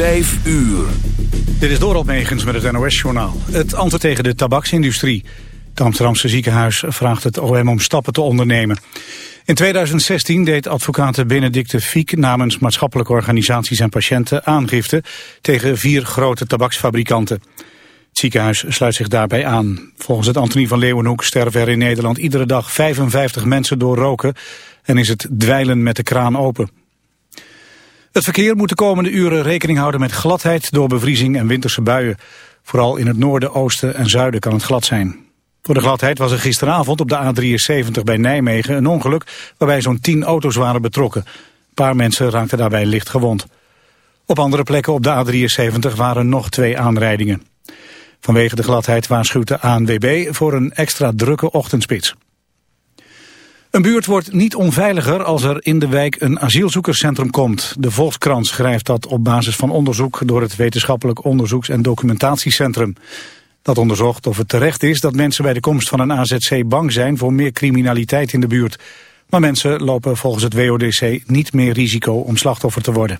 5 uur. Dit is Dorot Megens met het NOS-journaal. Het antwoord tegen de tabaksindustrie. Het Amsterdamse ziekenhuis vraagt het OM om stappen te ondernemen. In 2016 deed advocaat Benedicte Fiek namens maatschappelijke organisaties en patiënten aangifte tegen vier grote tabaksfabrikanten. Het ziekenhuis sluit zich daarbij aan. Volgens het Antonie van Leeuwenhoek sterven er in Nederland iedere dag 55 mensen door roken en is het dweilen met de kraan open. Het verkeer moet de komende uren rekening houden met gladheid door bevriezing en winterse buien. Vooral in het noorden, oosten en zuiden kan het glad zijn. Door de gladheid was er gisteravond op de A73 bij Nijmegen een ongeluk waarbij zo'n 10 auto's waren betrokken. Een paar mensen raakten daarbij licht gewond. Op andere plekken op de A73 waren nog twee aanrijdingen. Vanwege de gladheid waarschuwt de ANWB voor een extra drukke ochtendspits. Een buurt wordt niet onveiliger als er in de wijk een asielzoekerscentrum komt. De Volkskrant schrijft dat op basis van onderzoek door het Wetenschappelijk Onderzoeks- en Documentatiecentrum. Dat onderzocht of het terecht is dat mensen bij de komst van een AZC bang zijn voor meer criminaliteit in de buurt. Maar mensen lopen volgens het WODC niet meer risico om slachtoffer te worden.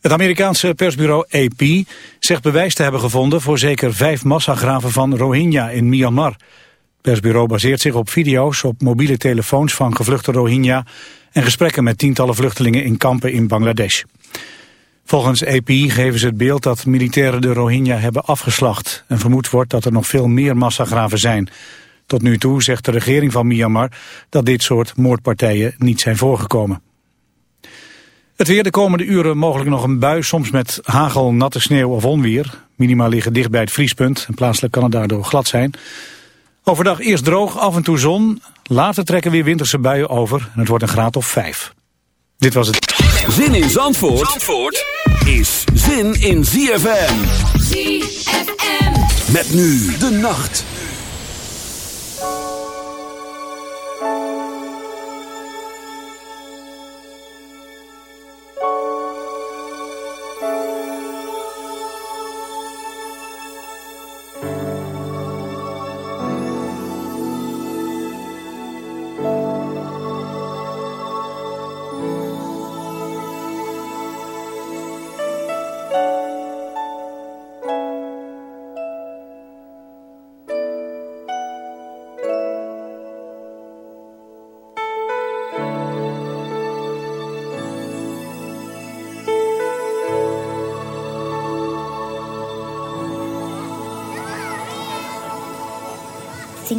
Het Amerikaanse persbureau AP zegt bewijs te hebben gevonden voor zeker vijf massagraven van Rohingya in Myanmar persbureau baseert zich op video's op mobiele telefoons van gevluchte Rohingya en gesprekken met tientallen vluchtelingen in kampen in Bangladesh. Volgens AP geven ze het beeld dat militairen de Rohingya hebben afgeslacht en vermoed wordt dat er nog veel meer massagraven zijn. Tot nu toe zegt de regering van Myanmar dat dit soort moordpartijen niet zijn voorgekomen. Het weer de komende uren mogelijk nog een bui, soms met hagel, natte sneeuw of onweer. Minima liggen dicht bij het vriespunt en plaatselijk kan het daardoor glad zijn. Overdag eerst droog, af en toe zon. Later trekken weer winterse buien over en het wordt een graad of vijf. Dit was het. Zin in Zandvoort, Zandvoort is zin in ZFM. ZFM. Met nu de nacht.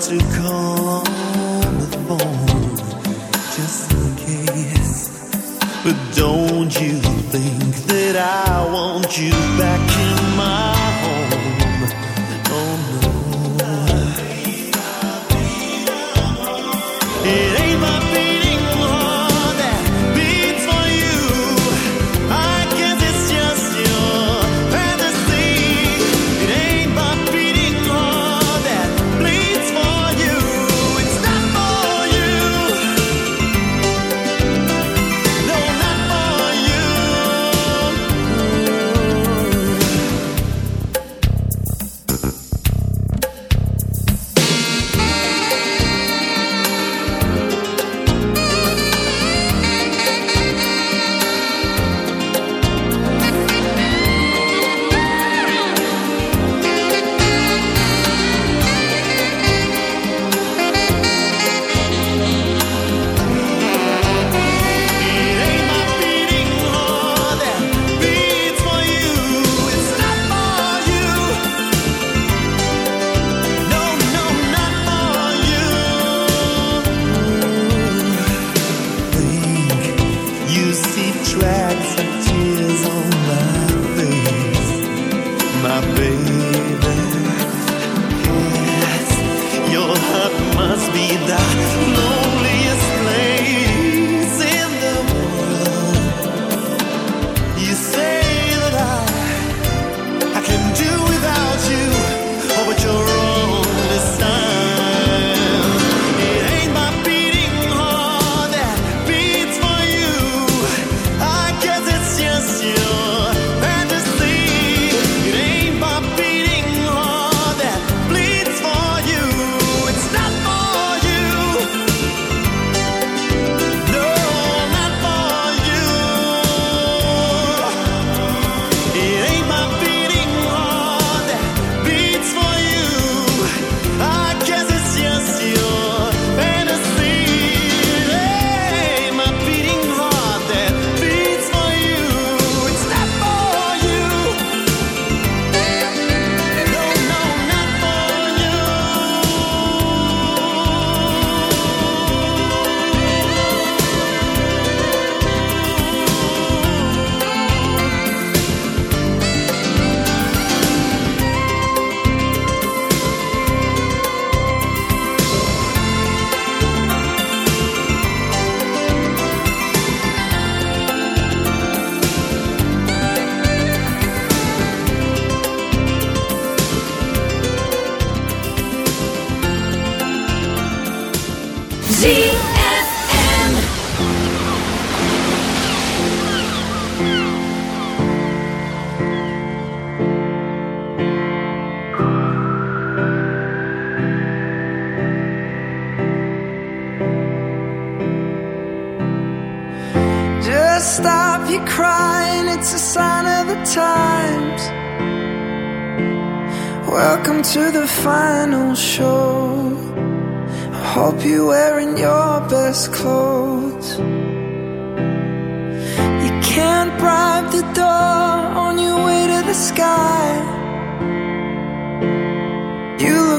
to come.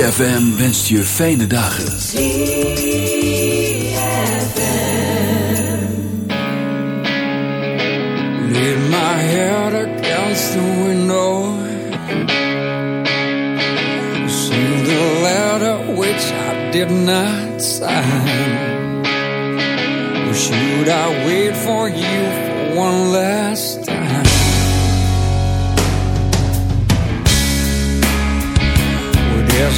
ZFM wenst je fijne dagen. Lean my head against the window. See the letter which I did not sign. Should I wait for you for one last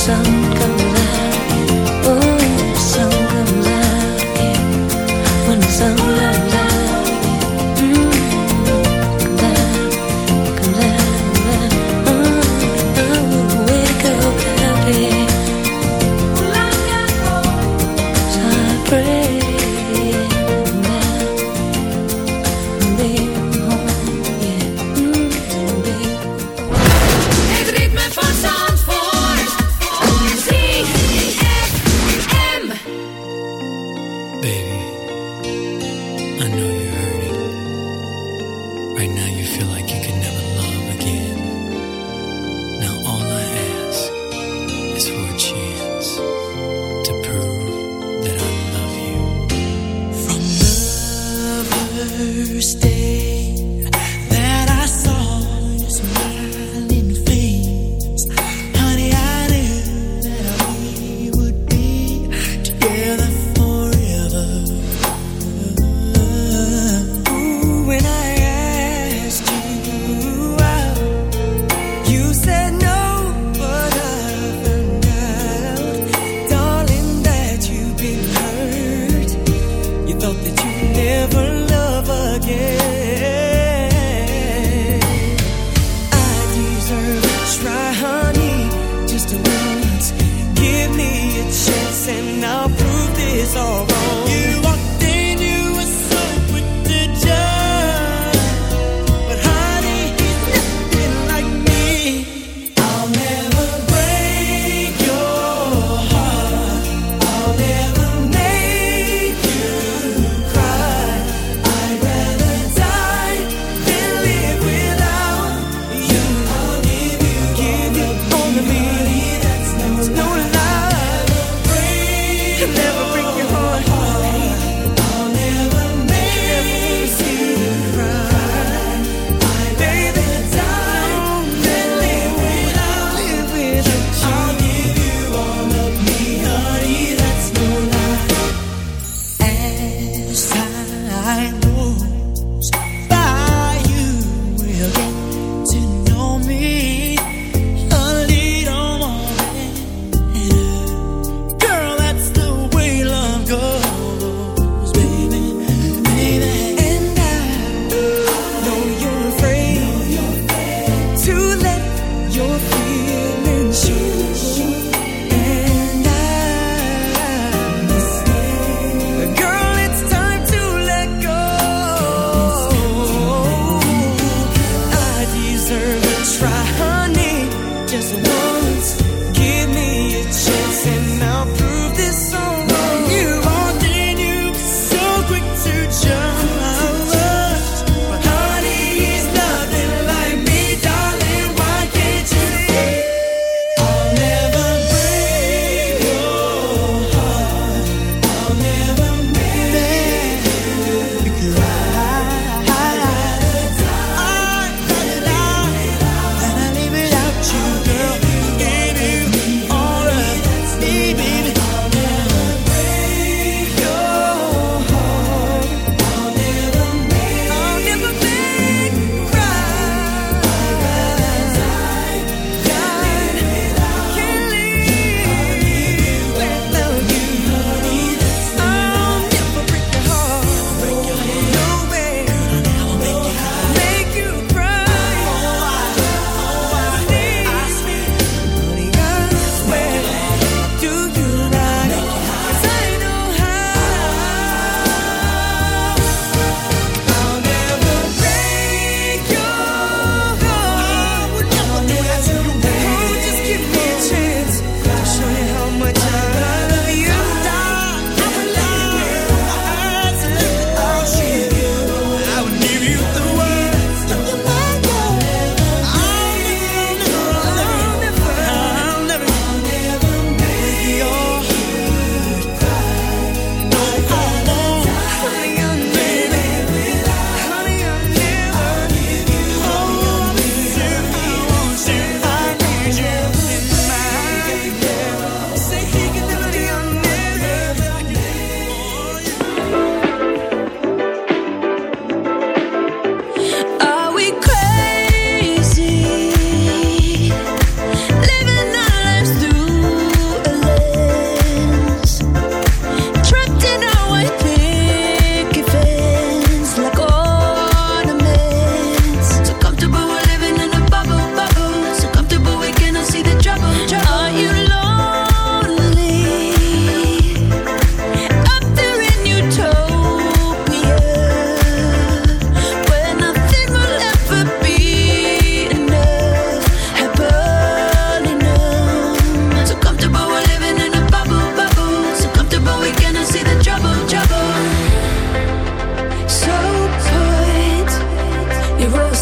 sankan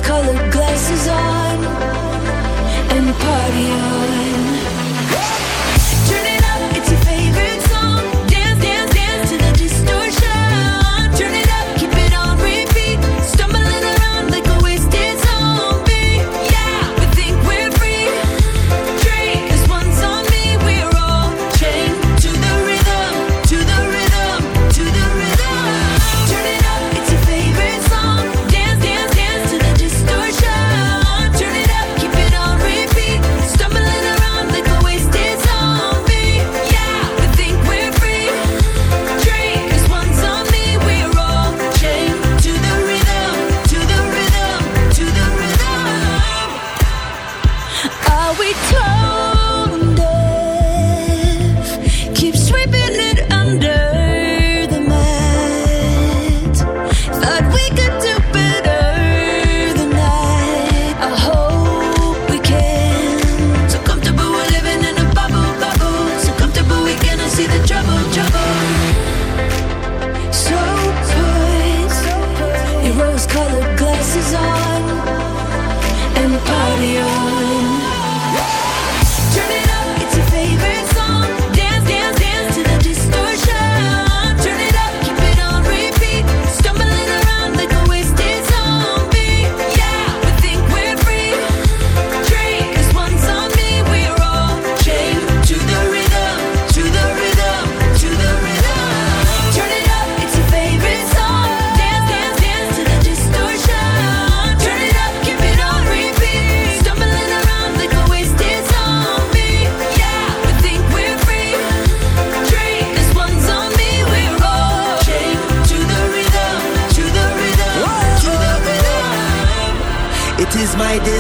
color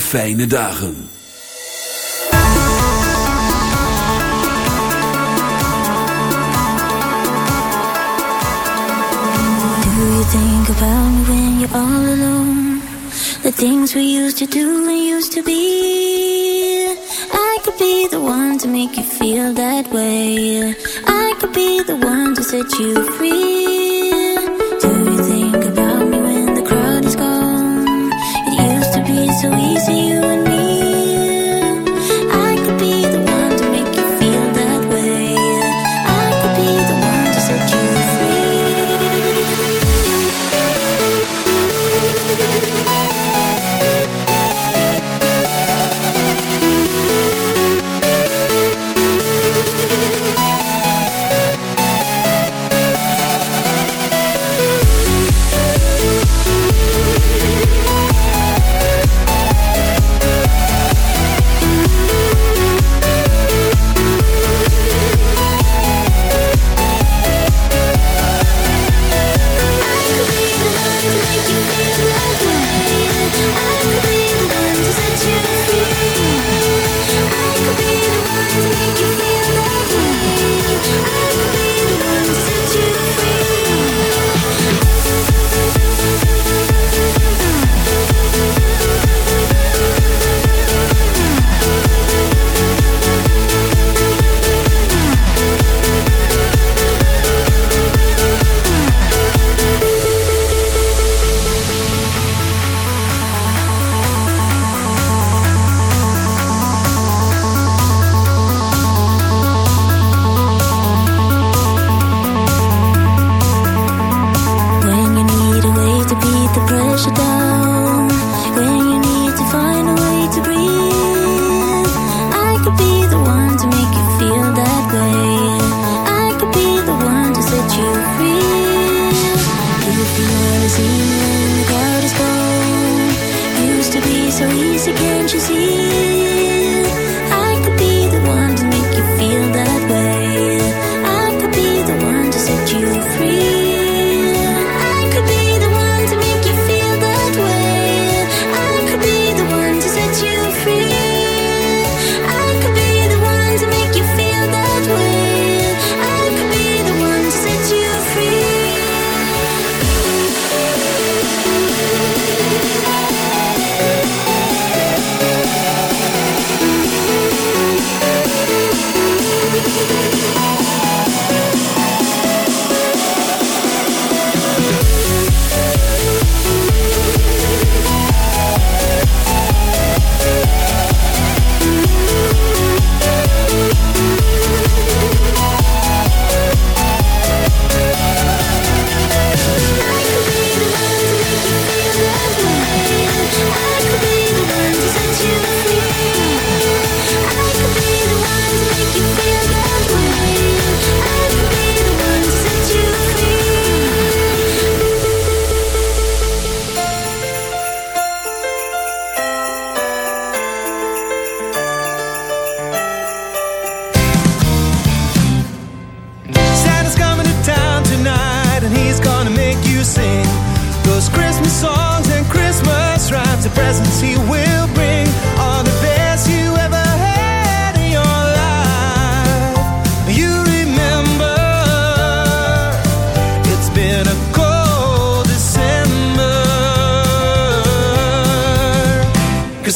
Fijne dagen. Do you think about me when you're all alone? The things we used to do and used to be. I could be the one to make you feel that way. I could be the one to set you free. So easy,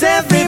every